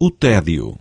o tédio.